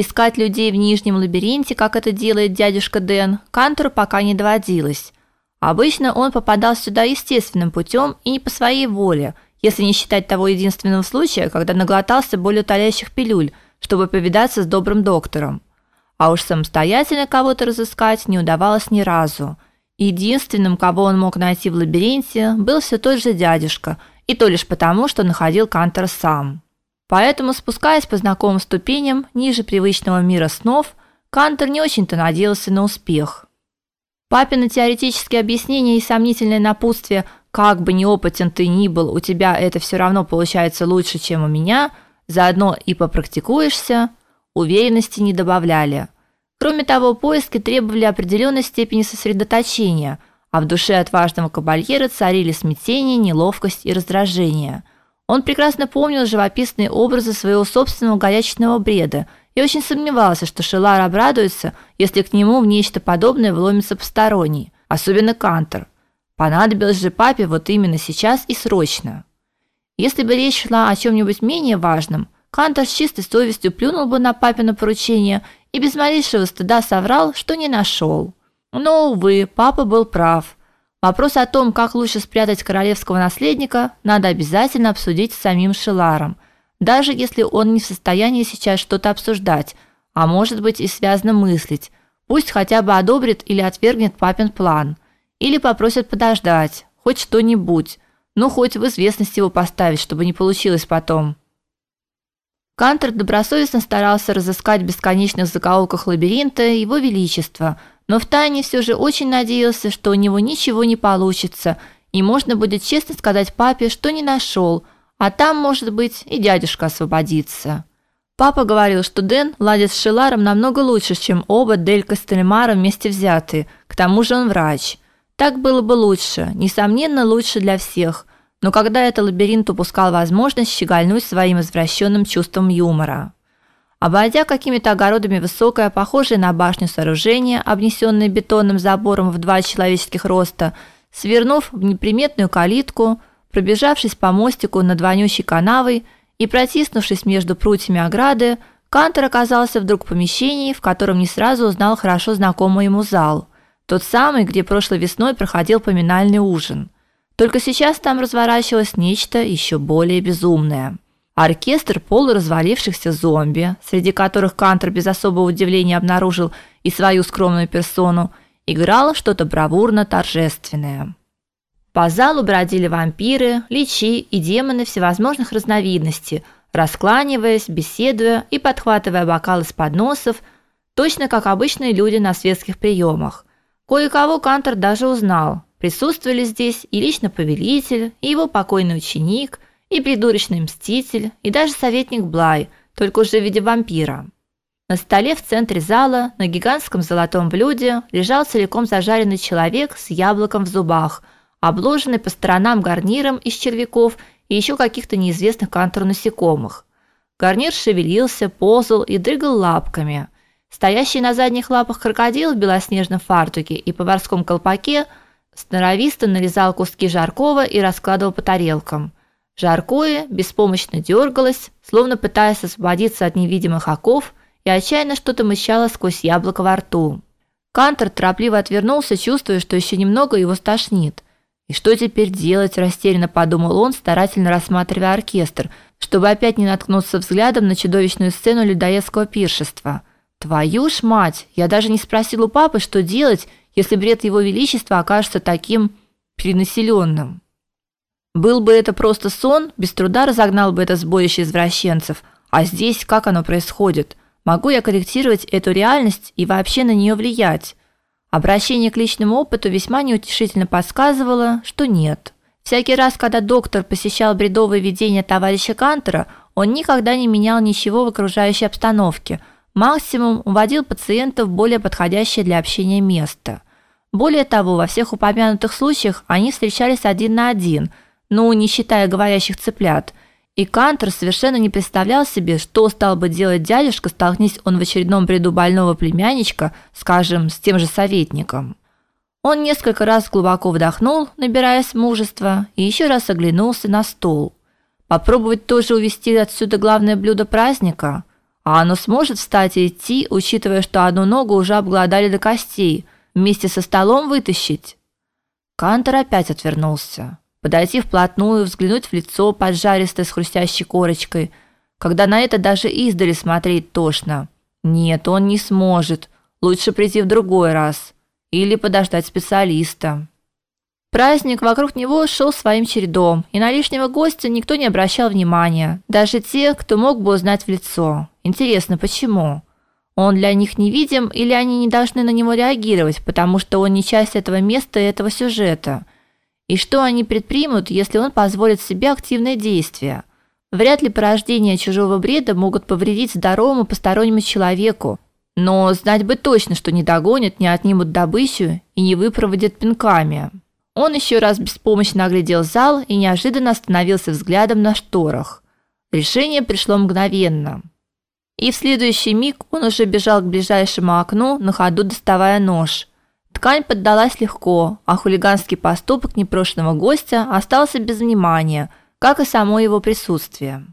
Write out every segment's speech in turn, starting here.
Искать людей в нижнем лабиринте, как это делает дядюшка Дэн, Кантору пока не доводилось. Обычно он попадал сюда естественным путем и не по своей воле, если не считать того единственного случая, когда наглотался болеутоляющих пилюль, чтобы повидаться с добрым доктором. А уж самостоятельно кого-то разыскать не удавалось ни разу. Единственным, кого он мог найти в лабиринте, был все тот же дядюшка, и то лишь потому, что находил Кантора сам. Поэтому, спускаясь по знакомым ступеням ниже привычного мира снов, Кантор не очень-то надеялся на успех. Папины теоретические объяснения и сомнительное напутствие «как бы неопытен ты ни был, у тебя это все равно получается лучше, чем у меня», заодно и попрактикуешься, уверенности не добавляли. Кроме того, поиски требовали определенной степени сосредоточения, а в душе отважного кабальера царили смятение, неловкость и раздражение – он прекрасно помнил живописные образы своего собственного горячечного бреда и очень сомневался, что Шелар обрадуется, если к нему в нечто подобное вломится посторонний, особенно Кантер. Понадобилось же папе вот именно сейчас и срочно. Если бы речь шла о чем нибудь менее важном, Кантер с чистой совестью плюнул бы на папино поручение и без малейшего стыда соврал, что не нашел. Но увы, папа был прав. Вопрос о том, как лучше спрятать королевского наследника, надо обязательно обсудить с самим Шеларом, даже если он не в состоянии сейчас что-то обсуждать, а может быть и связно мыслить. Пусть хотя бы одобрит или отвергнет папин план, или попросит подождать, хоть что-нибудь, ну хоть в известность его поставить, чтобы не получилось потом. Кантер добросовестно старался разыскать в бесконечных закоулках лабиринта его величество – но втайне все же очень надеялся, что у него ничего не получится, и можно будет честно сказать папе, что не нашел, а там, может быть, и дядюшка освободится. Папа говорил, что Дэн ладит с Шеларом намного лучше, чем оба Делька с Тельмаром вместе взятые. К тому же он врач. Так было бы лучше, несомненно, лучше для всех. Но когда это лабиринт упускал возможность щегольнуть своим извращенным чувством юмора. Обойдя какими-то огородами высокое, похожее на башню сооружение, обнесенное бетонным забором в два человеческих роста, свернув в неприметную калитку, пробежавшись по мостику над вонючей канавой и протиснувшись между прутьями ограды, Кантер оказался вдруг в помещении, в котором не сразу узнал хорошо знакомый ему зал, тот самый, где прошлой весной проходил поминальный ужин. Только сейчас там разворачивалось нечто еще более безумное оркестр полуразвалившихся зомби, среди которых Кантер без особого удивления обнаружил и свою скромную персону, играл что-то бравурно-торжественное. По залу бродили вампиры, личи и демоны всевозможных разновидностей, раскланиваясь, беседуя и подхватывая бокалы с подносов, точно как обычные люди на светских приемах. Кое-кого Кантер даже узнал. Присутствовали здесь и лично повелитель, и его покойный ученик – и придурочный мститель, и даже советник Блай, только уже в виде вампира. На столе в центре зала на гигантском золотом блюде лежал целиком зажаренный человек с яблоком в зубах, обложенный по сторонам гарниром из червяков и еще каких-то неизвестных кантору насекомых. Гарнир шевелился, ползал и дрыгал лапками. Стоящий на задних лапах крокодил в белоснежном фартуке и поварском колпаке сноровисто нарезал куски жаркого и раскладывал по тарелкам – Жаркое беспомощно дергалось, словно пытаясь освободиться от невидимых оков, и отчаянно что-то мычало сквозь яблоко во рту. Кантер торопливо отвернулся, чувствуя, что еще немного его стошнит. И что теперь делать, растерянно подумал он, старательно рассматривая оркестр, чтобы опять не наткнуться взглядом на чудовищную сцену людоедского пиршества. Твою ж мать, я даже не спросил у папы, что делать, если бред его величества окажется таким перенаселенным. Был бы это просто сон, без труда разогнал бы это сборище извращенцев. А здесь как оно происходит? Могу я корректировать эту реальность и вообще на нее влиять? Обращение к личному опыту весьма неутешительно подсказывало, что нет. Всякий раз, когда доктор посещал бредовые видения товарища Кантера, он никогда не менял ничего в окружающей обстановке. Максимум уводил пациента в более подходящее для общения место. Более того, во всех упомянутых случаях они встречались один на один – ну, не считая говорящих цыплят. И Кантер совершенно не представлял себе, что стал бы делать дядюшка, столкнись он в очередном бреду больного племянничка, скажем, с тем же советником. Он несколько раз глубоко вдохнул, набираясь мужества, и еще раз оглянулся на стол. Попробовать тоже увести отсюда главное блюдо праздника. А оно сможет встать и идти, учитывая, что одну ногу уже обглодали до костей, вместе со столом вытащить? Кантор опять отвернулся. Подойти вплотную, взглянуть в лицо поджаристое с хрустящей корочкой, когда на это даже издали смотреть тошно. Нет, он не сможет. Лучше прийти в другой раз или подождать специалиста. Праздник вокруг него шел своим чередом, и на лишнего гостя никто не обращал внимания, даже те, кто мог бы узнать в лицо. Интересно, почему? Он для них невидим или они не должны на него реагировать, потому что он не часть этого места и этого сюжета? И что они предпримут, если он позволит себе активные действия? Вряд ли порождения чужого бреда могут повредить здоровому постороннему человеку, но знать бы точно, что не догонят, не отнимут добычу и не выпроводят пинками. Он еще раз беспомощно оглядел зал и неожиданно остановился взглядом на шторах. Решение пришло мгновенно. И в следующий миг он уже бежал к ближайшему окну, на ходу доставая нож. Ткань поддалась легко, а хулиганский поступок непрошенного гостя остался без внимания, как и само его присутствие.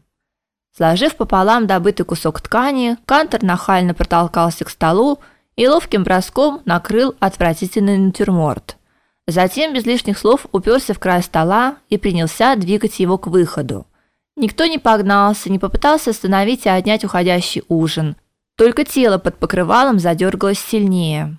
Сложив пополам добытый кусок ткани, Кантер нахально протолкался к столу и ловким броском накрыл отвратительный натюрморт. Затем без лишних слов уперся в край стола и принялся двигать его к выходу. Никто не погнался, не попытался остановить и отнять уходящий ужин. Только тело под покрывалом задергалось сильнее.